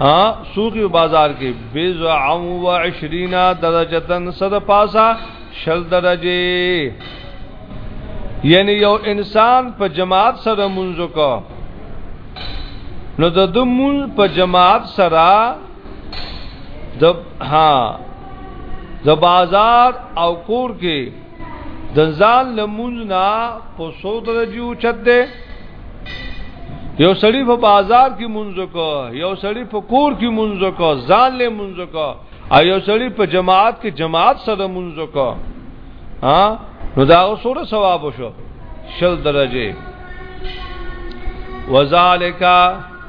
ها سوقي بازار کې بضع و 20 درجتن صد پاسا شل درجه یعنی یو انسان په جماعت سره منځ کو نو د دمون په جماعت سره د ها د بازار او کور کې د ځان لمونځ نه په سو درجه اوچت دی یو سړی په بازار کې مونږ کو یو سړی په کور کې مونږ کو ځان له مونږ کو او یو سړی په جماعت کې جماعت سره مونږ کو ها نو دا اوسره ثواب شو شل درجه وذالک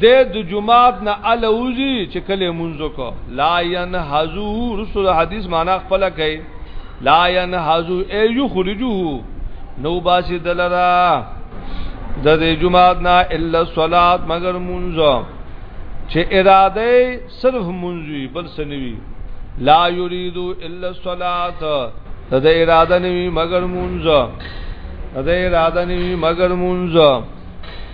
دی د جمعات نه الوزی چې کله مونږ کو لا ينهزو رسول حدیث معنا خپل کوي لا ينهزو اي يخرجوه نو باسي دلرا د دې جمعات نه الا صلات مگر مونږ چې اراده صرف مونږوي بل سنوي لا يريد الا الصلات د دې اراده نوي مگر مونږ د دې اراده نوي مگر مونږ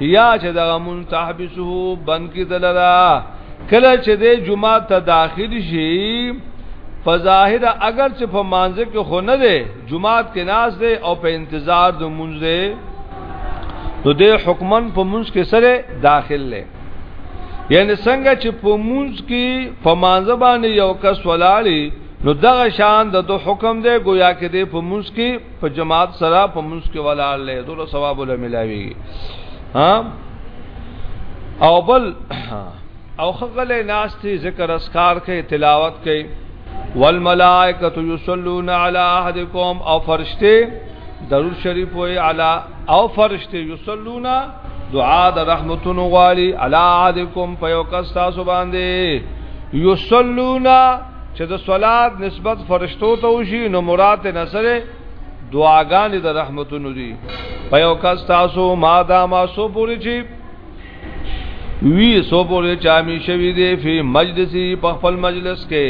یا چې دغه منتحبسه بند کی دلرا کله چې د جمعه ته داخل شي په ظاهر اگر چې په مانځ کې خو نه دی جمعات کې ناز دی او په انتظار د مونږ دی نو د حکمن په مونږ کې سره داخل لې یعنی څنګه چې په مونږ کې په مانځ باندې یو کس ولاړی نو دغه شان د حکم دی گویا کې د په مونږ کې په جماعت سره په منځ کې ولاړ لې دوه ثواب له ملاوي ها او بل او خغل ناشتي ذکر اسکار کې تلاوت کې والملائکه یصلون علی احدکم او فرشته درود شریف وی علی او فرشته یصلون دعا د رحمتونو غواړي علی احدکم په یو کس تاسو باندې یصلون چې د صلات نسبت فرشتو ته وشي نو مراد نصره دعاګانې د رحمتونو دي په یو کس تاسو ما دا ما سو پوری چی وی سو پوری چامی شوی دی فی مجلسی په خپل مجلس کې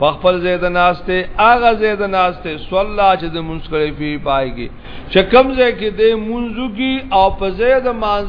په خپل زید ناشته اغه زید ناشته صلا چې د منسکری فی پایږي چې کم ځای کې د منځو کې او په زید مانځ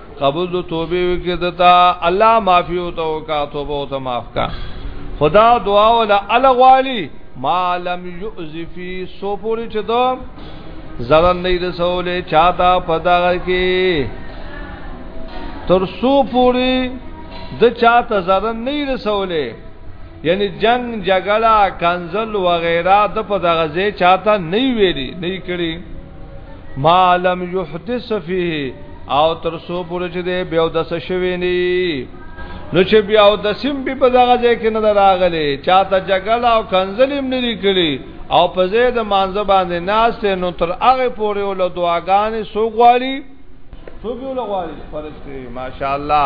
قبول دو توبه وکړه دتا الله معافي او تو کا توبه او ته معاف کا خدا دعا ولا الغوالی ما لم یؤذفی سو پوری چې دو زړه نه رسولې چاته پدا کې تر سو پوری د چاته زړه نه رسولې یعنی جنگ جګړه کنزل وغیرہ د پدا غزه چاته نه ویری نه کړی ما لم يحدث فيه او تر سو پورې چې دی بیا د څه شوی نه نو چې بیا د سیم به په دغه ځای کې نه راغلی چاته جګړه او کنزلیم نه لیکلی او په ځای د مانزه باندې ناشته نو تر هغه پورې ول دعاګانې سو غواړي سو به ول غواړي فرشته ماشاءالله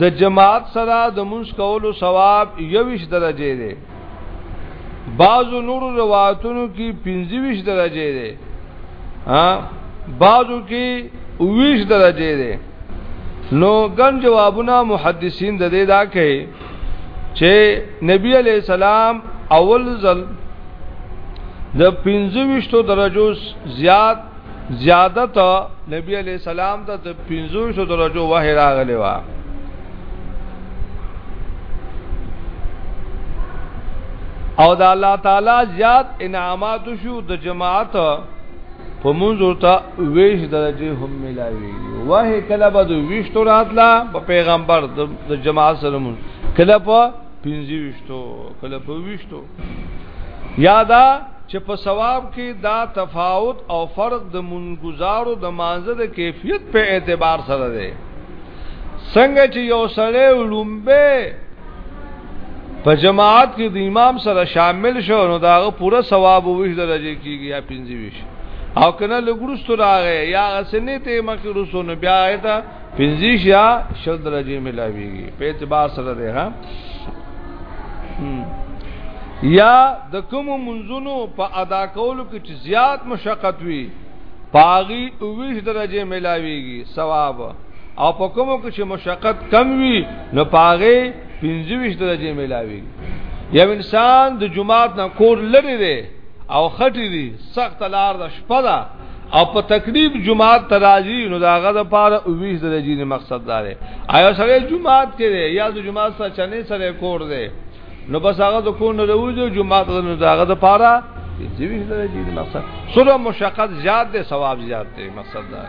د جماعت سره د منځ کولو ثواب 21 درجه دی بعضو نور روایتونو کې 25 درجه دی ها بعضو کې 20 درجه دی نو ګن جوابونه محدثین د دې دا کوي چې نبی علی السلام اول ځل د 25 درجو زیات زیادت نبی علیہ السلام ته د 500 درجو وحی راغلی و او د الله تعالی زیات انعامات شو د جماعت په مونږ ورته ویش درجه هم ملاوي وه کله به د ویشتو راتلا په پیغمبر د جماعت سره مونږ کله په 25 کله په 20 یادا چې په ثواب کې دا تفاوت او فرق د منګزارو د مانزه د کیفیت په اعتبار سره دی څنګه چې یو سړی لومبه په جماعت کې د امام سره شامل شو نو داغه پوره ثواب وښ درجه کیږي یا 25 او کنه لګرستو راغی یا اسنه ته مکه رسو نو بیا ایت پنځه شیا شل درجه ملاویږي په اعتبار سره ده ها یا د کوم منځونو په ادا کولو کې چې زیات مشقت وي پاغي 20 درجه ملاويږي ثواب او په کوم کې چې مشقت کم وي نو پاغي 25 درجه ملاويږي یو انسان د جمعات نه کور لري دی او خټي دی سخت لار د شپه ده او په تکلیف جمعات تراجی نو داغه د پاره او ویش درجی نه مقصد دار آیا سره جمعات کې یا د جمعات سره چنه سره کور دی نو بس هغه د کو نه روزو جمعات نو داغه د پاره د ویش درجی نه مقصد سره مشقت زیات دی ثواب زیات دی مقصد دار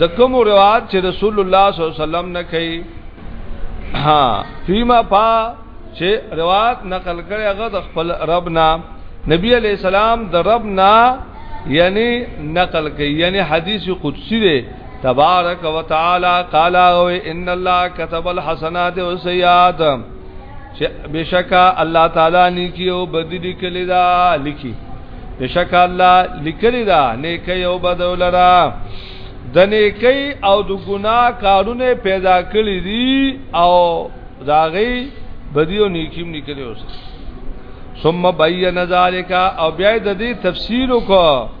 د کوم روایت چې رسول الله صلی الله علیه وسلم نه کوي ها فيما پا چې روایت نقل کړي هغه د خپل رب نه نبی علی السلام د رب نه یعنی نقل کوي یعنی حدیث قدسی دی تبارک وتعالى قال ان الله كتب الحسنات والسيئات چې بشکا الله تعالی نیکی او بدی لیکلی دا لیکي بشکا الله لیکلی دا نیکی او بد ولرا د نیکی او د ګناه کارونه پیدا کړی دي او داغي بدی او نیکی هم لیکلی اوس ثم بین ذالک او بیا د دې تفسیر وکړه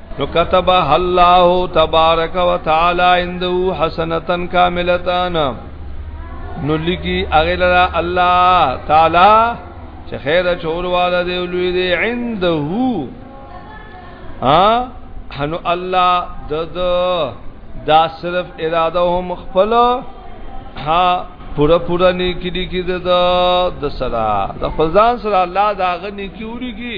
نو كتب الله تبارک وتعالى عنده حسنه كاملتان نو لګي اغل الله تعالی چې خیر چور والا دی لوی دی عنده ها هنو الله د دا صرف اراده هم خپل ها پورا پورا نیکی دی کی د د سرا د خپل ځان سره الله دا غنی کیوري کی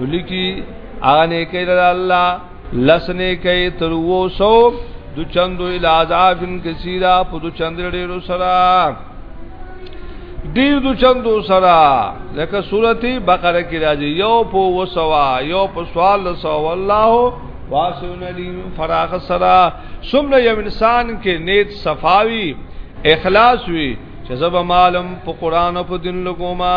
ولیکي آنه کې د الله لسنه کې تر وسو د چندو العذاب کثیره په د چند ډیرو سره ډیر د چندو سره لکه سورته بقره کې راځي یو په وسوا یو په سوال سو والله واسعون علیم فراغ سره سمره یو انسان کې نیت صفاوی اخلاص وی چې زب مالم په قران او په دین لګوما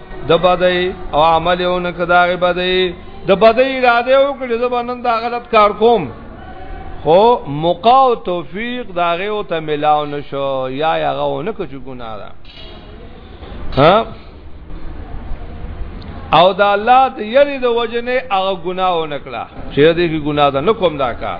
د بدای او عمل یو نه کداغه بدای د بدای اراده وکړي زبانن دا غلط کار کوم خو موقع او توفیق داغه او ته ملاو نشو یا هغه نه کوي ګناه ده ها او دا الله د یری د وجنه هغه ګناه ونکړه چې دې کې ګناه ده نو کوم دا کار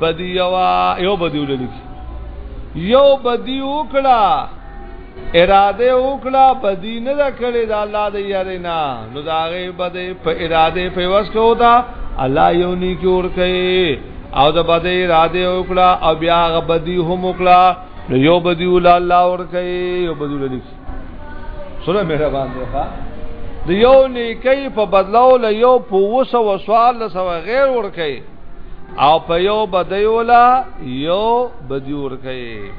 بدی یوا یو بدی وللیک یو بدی وکړه اراده وکړه بدی نه دا کړی دا الله د یاره نه نو دا غي بدی په اراده په وس کو دا الله یو نی کی ور کوي او دا بدی اراده وکړه او بیا غ بدی هم وکړه نو یو بدی ول الله ور کوي یو بدی وللیک سره مهربان دی ښا د یو نیکی په بدلاو له یو په وسو وسوال له سو غیر ور کوي او په یو بدیولا یو بدی ور کوي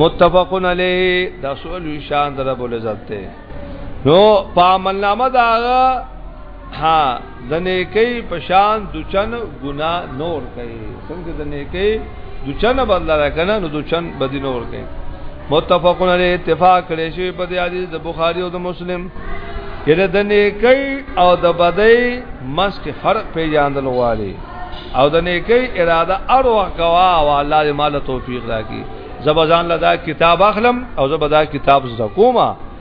متفقن علیه دا سوال شان در ابو لذت ته نو په عمل نامه دا ها د نیکی پشان دچن ګنا نور کوي څنګه د نیکی دچن بدل راکنه نو دچن بدی نور کوي متفقون علی اتفاق کړي شی په دې حدیث د بخاری او د مسلم یره د نیکی او د بدی مس کې فرق پیژاندل غواړي او د نیکی اراده ار وقوا او الله دې مال توفیق راکړي زبزان لدا کتاب اخلم او زبدا کتاب زکوما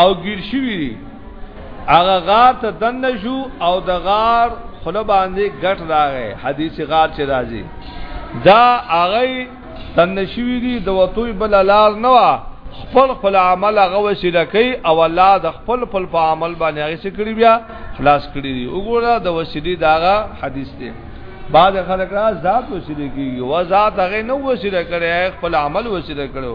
او ګیر شوی دی هغه غار ته دن شو او د غار خله باندې ګټ راغې حدیث غار چې راځي دا هغه دن شوی دی د وتوی بل لار نه وا خپل خپل عمل هغه وسیله کوي او الله د خپل خپل په عمل باندې هغه څه کړی بیا خلاص کړی دی وګوره د وسیلی داغه حدیث دی بعد خلک را ذات وسیله کیږي و ذات هغه نو وسیله کړي خپل عمل وسیله کړو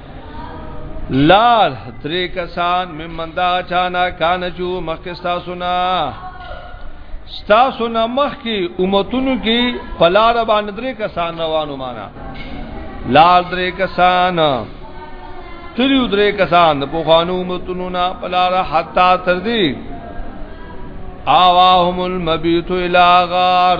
لار درې کسان ممن دا چانا کان جو مخکستا سنا ستا سنا مخ کی امتونو کی پلار باندې درې کسان روانو معنا لار درې کسان تریو درې کسان په خوانو امتونو نا پلار حتا تر دی آواهم المبیت الى غار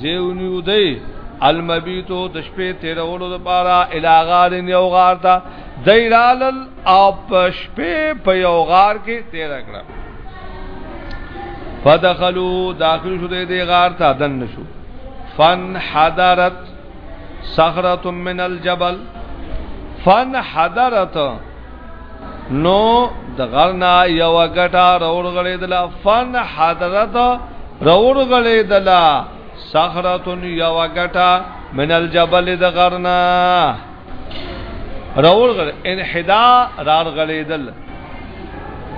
زیونیو دی المبیتو د شپې تیرولو لپاره الاغار یو غار ته دیرال او په شپې په یو غار کې تیر کړه فدخلوا داخل شو دې غار ته دن نشو فن حضرت صخره من الجبل فن حضرت نو د غرنا یو غټه رور غړې دلا فن حضرت رور غړې دلا صخرتون یو غټه من الجبل د غرنا رور غړې انحدا رار غړې دل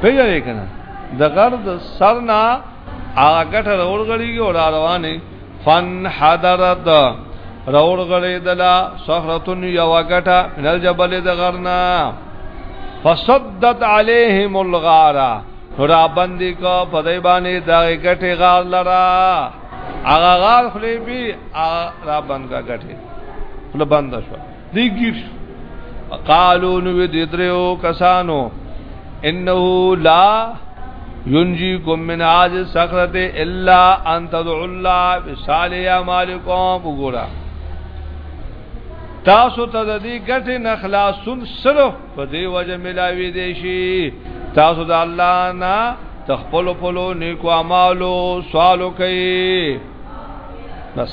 پیژنې کنه د غر د سرنا هغه غټه رور غړې او روانه فن حضرت راور غړې دلا صخرتن یو غټه نل جبل د غرنا فصدت عليهم الغارا را باندې کو په دای باندې دا غټه غار لرا هغه غار خلې بي را باندې غټه خپل بند شو دی ګیر قالو نو دې درو کسانو انه لا ينجيكم من عاج الصخره الا ان تدعوا الله بصالح اعمالكم وګورا تاسو ته د دې ګټې نه خلاصون صرف په دې وجه ملاوي دي شي تاسو د الله نه تخپل پلو نیکو اعمالو سوالو کوي بس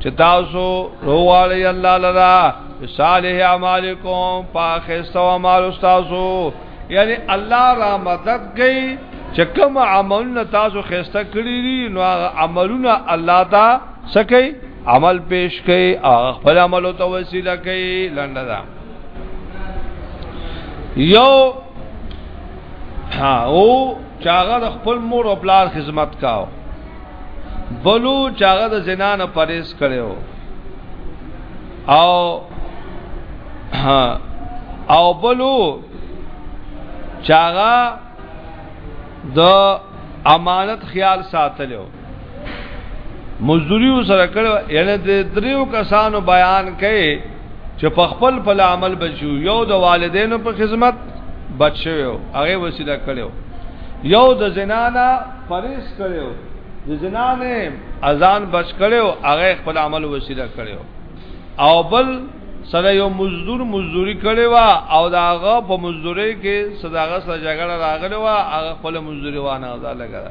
چې تاسو روغواړی الله لرا صالح اعمالکم پاخستو اعمال تاسو یعنی الله را مدد گئی چې کوم عملونه تاسو خسته کړی دي نو عملونه الله تا سکی عمل پیش کړي او خپل عمل ته وسیله کړي لنډه دا یو ها او چاغه خپل مور او بلار خدمت کاو بلو چاغه د زنا نه پرېز کړو او او بلو چاغه د امانت خیال ساتلو مزدوری سره کړو یعنی د دریو کسانو بیان کړي چې په خپل په عمل بچو یو د والدینو په خدمت بچو هغه وسیله کړو یو د زنانا پریس کړو د زنانه اذان بچ کړو هغه خپل عمل وسیله کړو او بل سره یو مزدور مزدوری کړي وا او داغه په مزدوري کې صداغه سره جګړه راغلی وا هغه خپل مزدوري وانه ځا لګره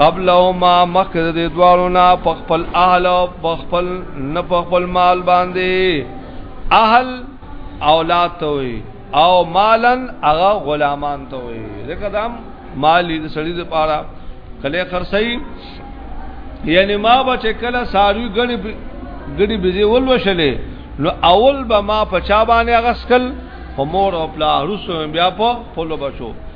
قبل او ما مخکې د دوالو نه په خپل اهل او په خپل نه په خپل مال باندې اهل اولاد ته وي او مالن هغه غلامان ته وي ځکه دا مالی د سړي لپاره کله خرڅي یعنی ما بچ کله ساروی غړي غړي بيزي ول وشلې نو اول به ما پچا باندې غسکل په مور او پلا روسو بیا په پلو بچو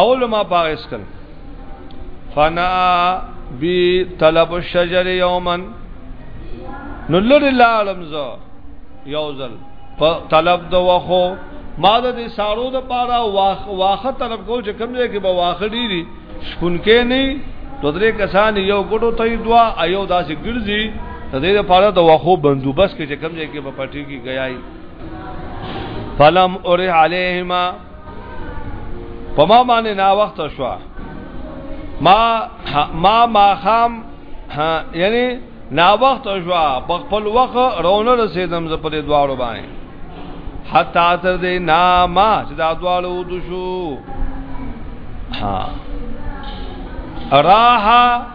اول ما پاغستل فنا بی طلب الشجر یوما نو لری لالم زو یوزل په طلب د وخو ما د دې سارو د پاره واخ واخه طلب کو چې کوم ځای کې به واخه ډیری شپون کې نه دوه درې کسان یو ګډو ته دوا ایو داسې ګرځي د دې لپاره د واخو بندوبست کې چې کوم ځای کې په پټي کې گیای فلم اوره علیهما په ما باندې نا وخت شو ما ما ما خام یعنی نا وخت شو په خپل وخت رونه رسیدم ز پرې دواړو باندې حتا تر دې ناما چې دا دواړو د شو ها راها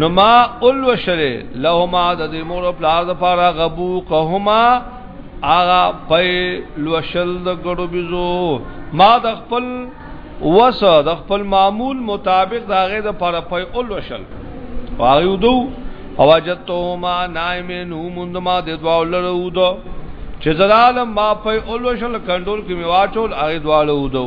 نو ما اول وشره لهما د دې مور او پلار د پاره غبو قهما آغا پي لوشل د ګړو بيزو ما د خپل وس د خپل معمول مطابق د هغه د پاره پي اول وشل واغیو دو اواجتهما نائمن هموند ما د دوا ولرو دو چې زلال ما پي اول وشل کنټرول کې میواچول هغه دوا ولرو دو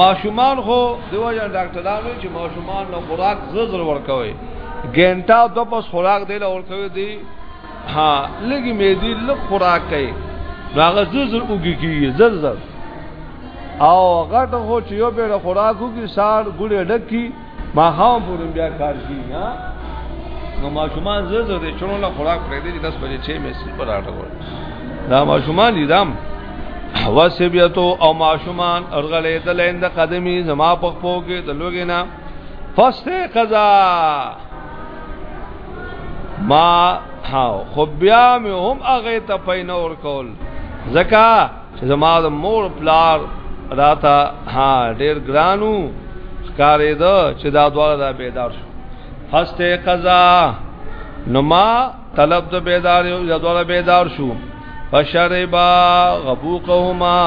ماشومان خو دیو جن ډاکټرانو چې ماشومان نو خوراک زر ورکوي ګنټا د پس خوراک دی لور کوي دی ها لګي مې دی لږ خوراک کوي هغه زر اوږي کیږي زر زر او غټ خو چې یو به خوراکو کې سار ګړې ډکی ما خام پورې بیا کار کی ها نو ما شومان زه زه دې چونو لا خوراک پرې دې 10 بجې 6 مې سي پر اړه وای دا ما شومان لیدم واسبیتو او ما شومان ارغلې د لیند قدمی زما په خپو کې د لوګې نه فسته قضا ما ها خو بیا مې هم هغه ته پینور کول زکه چې زما د مور پلار راته ها ډیر ګرانو ښکارې ده چې دا دواړه دا بیدار شو فست قضا نو ما طلب د بیدار یو دا دواړه بیدار شو فشربا غبوقهما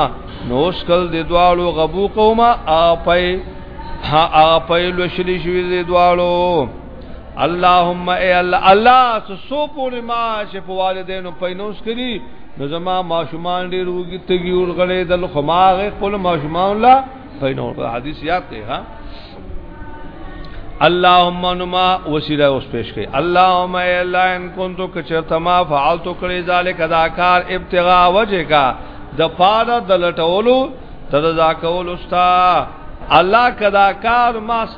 نوش کل د دواړو غبوقهما اپي ها اپي لوشلی شوی د دواړو اللهم اے الله الله سو پوری ما چې په والدینو پینوس کړي نو زما ماشومان ډیر وګي تګي ور غړې دل خماغ خپل ماشومان لا پینو حدیث یاد دی ها اللهم نما وسیله اوس پیش کړي اللهم اے الله ان كنت کچرتا ما فعلت کړي ذالک ادا کار ابتغاء وجه کا د پاره د لټولو تر ذاکول استا الله کدا کار ما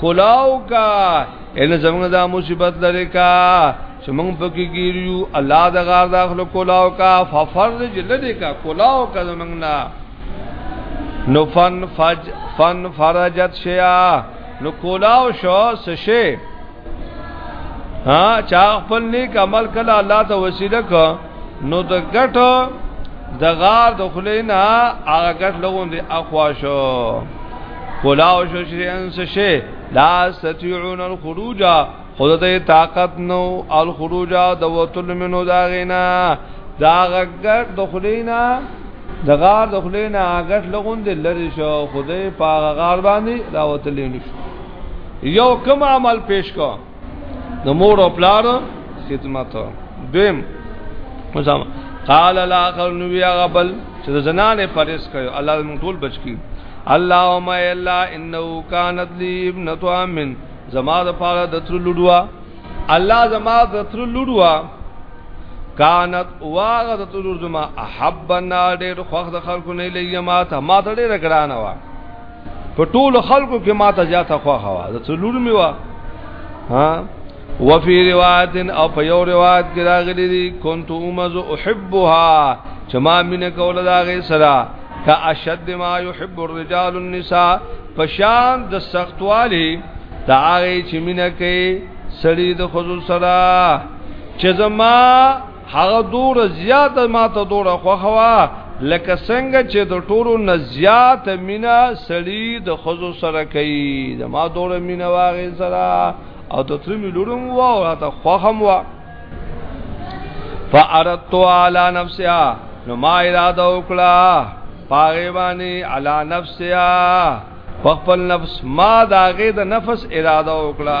کلاو کا ان زمنګ دا مصیبت لري کا چې موږ پکې ګیرو الله د غار داخلو کلاو کا ففرج لدی کا کلاو کا زمنګ نه نو فن فج فن فرجت شیا نو کلاو شو سشه ها چا خپل نیک عمل کله الله ته وسیله کو نو د ګټ د غار د خلینا هغه ګټ لغون دی اخوا شو کولاو شو شریان څه شي لا استطيعون الخروج خود د طاقت نو الخروج د وتل منو دا غینا دا غګر د خلینا د غار د خلینا غټ لغون دی لری شو خدای په غار باندې راوتل نشو یو کم عمل پیش کو د مور او پلار خدمت دویم مزام قال الاخر نو یا غبل چې د زنانه پرېس کوي الله موږ ټول بچ کی اللهم الا انه كانت لي ابنه امن زما د پاره د تر لډوا الله زما د تر لډوا کانت واغه د تر زما احبنا ډېر خوخ د خلکو نه لې ما ته ما ته ډېر ګرانه وا په ټولو خلکو کې ماته زیاته خوخه وا د څلور می وا ها وفي روایت او په یو روایت کې راغلي دي كنت امز احبها چې ما مینه کوله دا غي سره کا اشد ما يحب الرجال النساء پشان د سختوالي دا غي چې مینه کوي سړي د خود سره چې زما هغه دور زیات ما ته دور خوخوا لکه څنګه چې د ټولو نزیات مینا سړی د خزو سره کوي د ما دور مینا واغې سره او د تر می لورم و او راته خوخم و فاردت علی نفسها نو ما اراده وکړه پاغه باندې علی نفسها خپل نفس ما داغه د نفس اراده وکړه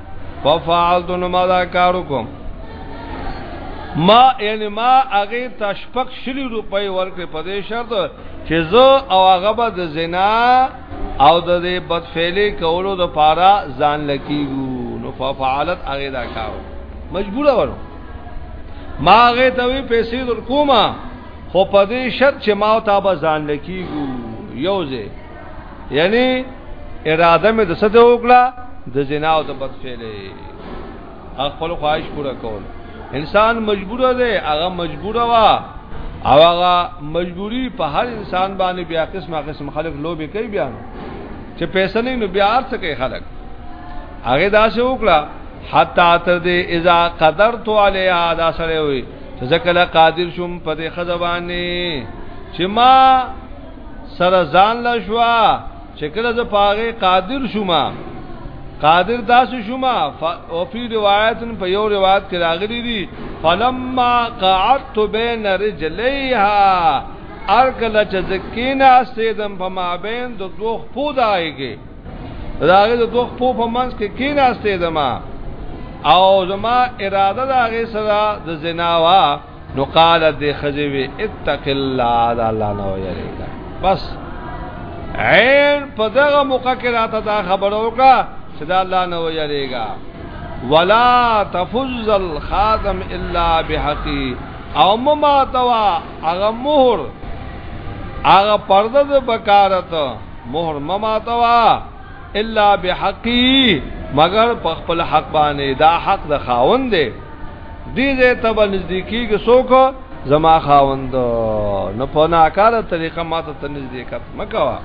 ففعلت نو ما دا کار وکم ما یعنی ما هغه تشپک شلی روپۍ ورکړې په دې شرط چې زه او هغه به د زنا او د دې بدفعلی کولو د پاره ځان لکیو نو ففعلت هغه دا کار مجبور ورو ما هغه ته وی پیسې در کومه خو په دې شرط چې ما او تا به ځان لکیو یوځه یعنی اراده مې د څه د وکړه د زنا او د بد فعلې خپل خواهش پوره کول انسان مجبور دی هغه مجبور وا او هغه مجبوری په هر انسان باندې بیا قسمه قسم خلک لوبي کوي بیا چې پیسې نه نو بیا ارڅ کوي خلک هغه دا څه وکړه حتا تر دې اذا قدرت عليها دا سره وي ځکه قادر شوم په دې خزبانه چې ما سره ځان لا شو چې کله ز پاغه قادر شوما قادر داس شوما او فی روایت په یو روایت کې راغلی دی فلما قعدت بین رجلیها ارکل چې زکینا سیدم په مابین د دوه خپو دایږي راغی د دوه خپو په منځ کې کینا سیدما او زما اراده دا غي سره د زناوا نو قال د خزی وی اتق الله د الله نو یریګا بس عین په دغه موقع کې راته دا خبر وکړه چې دا الله نو یریګا ولا تفز الخاتم الا بحقی او مما توا هغه مہر هغه پرده د بکارت مہر مما توا الا بحقی مگر په خپل حق باندې دا حق د خاوند دی دې دې ته به نزدیکی کې څوک زما خاوند نه په ناکاره طریقه ماته ته نزدېکت مکوا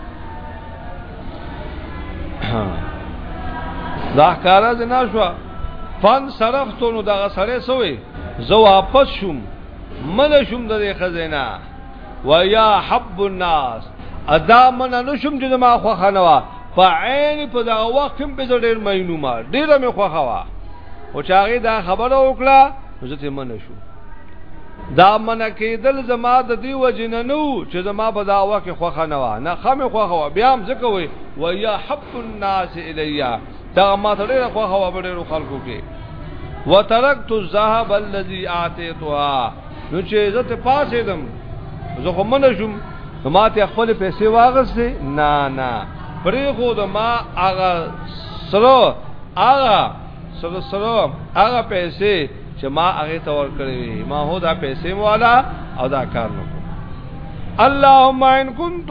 دا ښکارا جنا شو فن صرفتونو دغه سره سوې زه واپس شوم مل شوم د خزینا ويا حب الناس ادا من نشم چې ما خو خنوا په عین په دا وخت هم به ډیر مینو ما ډیر مې خو خوا او چاغي دا خبره وکړه زه ته من شو دا من کېدل زما د دی وجننو چې زما په دا وخت خو خنوا نه خمه خو خوا بیا هم زکوي ويا حب الناس الیا دا ما ته ډیره خوخه و په ډیرو خلکو کې وترکت الذهب الذي اعطيتها نو چې زه ته پاسې دم زه خو منه شوم نو ما ته خپل پیسې واغستې نه نه پرې خو د ما هغه سره هغه سره سره هغه پیسې چې ما هغه تور کړې ما هو دا پیسې والا او دا کار نو اللهم ان كنت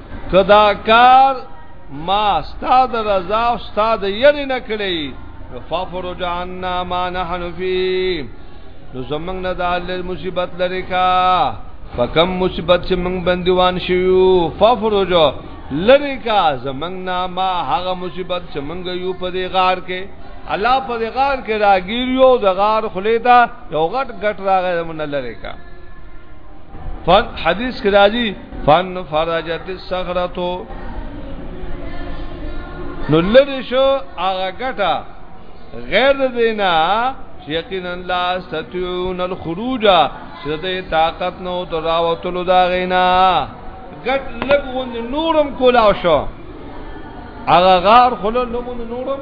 کدا کار ما استاد رضا استاد یری نه کړی ففرج عنا ما نحن فی نو زمنګ نه د الله مصیبت لري کا فکم مصیبت چې موږ بندیوان شیو ففرج لری کا زمنګ نه ما هغه مصیبت چې موږ یو په دې غار کې الله په دې غار کې راګیر یو د غار خلیدا یو غټ غټ راغی زمنګ لری کا فن حدیث کې راځي فن فرجت الصخرتو نو لری شو هغه ګټه غیر دینا یقینا لا استطيعون الخروج چې د طاقت نو دراوتلو دا غینا ګټ لګون نورم کولاو شو هغه غار خلل نمون نورم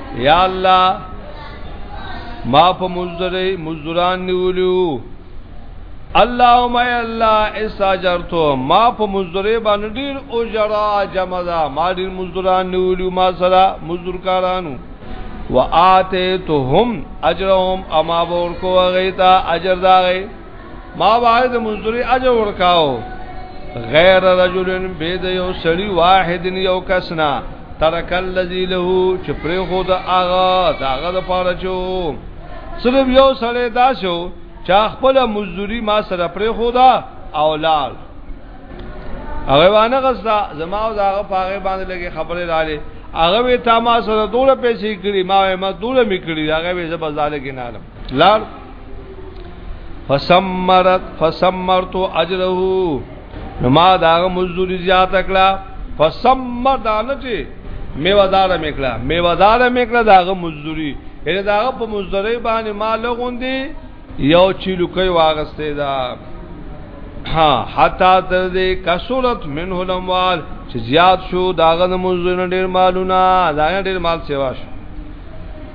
یا الله ما په مزدوري مزدوران نیولیو اللهم یا الله استاجرتو ما په مزدوري باندې ډیر او جرا جمع دا ما ډیر مزدوران نیولیو ما سره مزدور کارانو وآتیتهم اجرهم اما ورکو غیتا اجر دا غی ما باید د منځوري اجر ورکاو غیر رجلن بيد یو سړی واحد یو کسنا ترک الذی له چې پرې خو د اغا داغه د پاره چو صرف یو سړی دا شو چا خپل مزدوری ما سره پرې خو دا اولاد هغه وانه غزا زما او داغه پاغه باندې لګي خبره رااله هغه وی تا ما سره دوله پیسې کړی ما ما دوله میکړی هغه وی زبر زاله کې نه لار فسمرت فسمرت اجره نو ما دا مزدوری زیات کړه فسمر دانه چې میوادار میکړه میوادار میکړه داغه مزدوری یعنی داغه په مزدوری باندې ما لغوندي یو چیلو کوي واغسته دا ها حتا تر دې کثرت منه الاموال چې زیات شو داغه مزدوری ډیر مالونه دا ډیر مال سیوا شو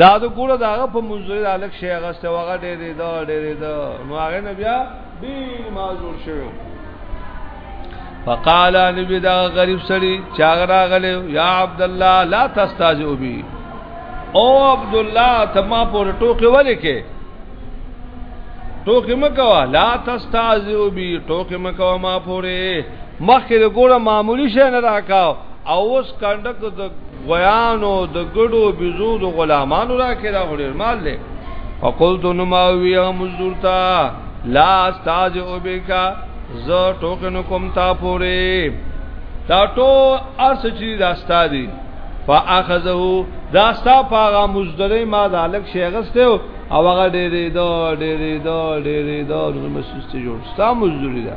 دا د ګوره داغه په منځوري د الک شي هغه څه وغه ډېرې دا ډېرې دا نو هغه نه بیا ډېر معذور شوی فقال نبی دا غریب سړي چاغرا غلې یا عبد الله لا تستاجو بي او عبد الله تما پر ټوکې ولې کې ټوکې مکوا لا تستاجو بي ټوکې مکوا ما پورې مخکې ګوره معمولی شي نه راکاو او اوس کنده غویانو د ګډو بيزو د غلامانو راکې دا غړي مال دی فقلت نو ما وی مزدور تا لا استاذ وبکا ز ټوکن کوم تا پوره دا ټو ارس چی دا استادی فاخذه دا ستا پاغه مزدری ما دا لک شیغسته او هغه ډېرې دو ډېرې دو ډېرې دو نو مسسته جوړ ستا مزدوری دا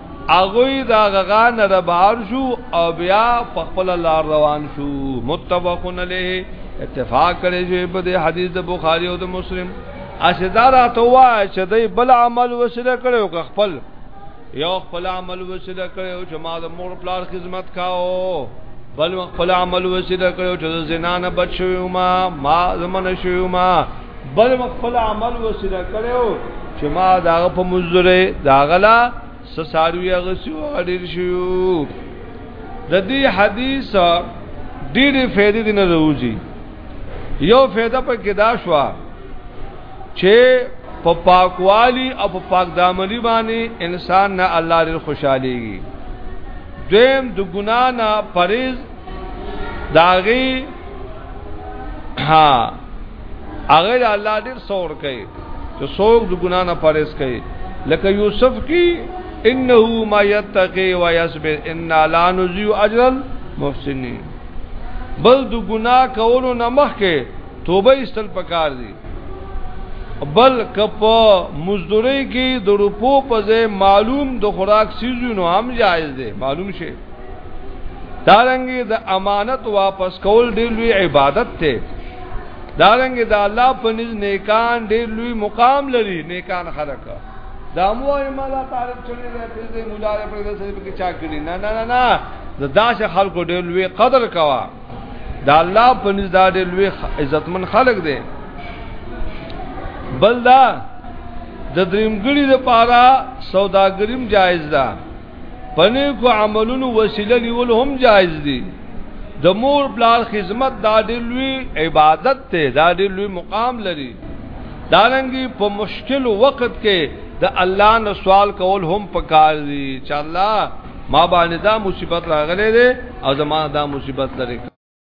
هغوی دا غغا نه د بهر شو او بیا په خپل لار روان شو متفقن علیه اتفاق کړي شوی په دې حدیث د بخاری او د مسلم اسدار اتوا چې دای بل عمل وسره کړو خپل یو خپل عمل وسره کړو چې ما د مور پلار خدمت کاو بل خپل عمل وسره کړو چې زنا نه بچو ما ما زمنه شو ما بل مخفل عمل وسیله کړو چې ما داغه په مزره داغلا سساروی غسی او غډیر شو د دې حدیث ډېرې فائدې دي نه روزي یو فائدہ په کې دا شو چې په پاکوالی او په پاک دامنی باندې انسان نه الله لري خوشاليږي دیم د ګنا نه پرېز داغي ها هغه له الله ډیر څور کوي چې څوک د ګنا نه پرهیز کوي لکه یوسف کی انه ما یتقی و یصبر ان لا نذیو اجر المحسنین بل د ګنا کولو نه مخکې توبه استل پکار دي بل کپ مزدوري کې د روپو په ځای معلوم د خوراک سيزونو هم جایز دي معلوم شي دارنګي د امانت واپس کول ډېر لوی عبادت ته دارنګ د دا الله په نس نیکان ډیر لوی مقام لري نیکان خلک دا مو یې مالا طالب چړې دې په دې مولا دې په دې سره کې چا کړی نه نه نه نه دا داس خلکو ډیر لوی قدر کوا دا الله په نس دا ډیر لوی عزتمن خلک دي بل دا د دریمګړي لپاره سوداګریم جایز ده پنه کو عملونو وسیله نیول هم جایز دي د مور بلار خدمت دا ډېر لوی عبادت ته دا ډېر لوی مقام لري دارنګي په مشکل وخت کې د الله نه سوال کول هم پکار دي چې الله ما باندې دا مصیبت راغلې ده او زما دا مصیبت لري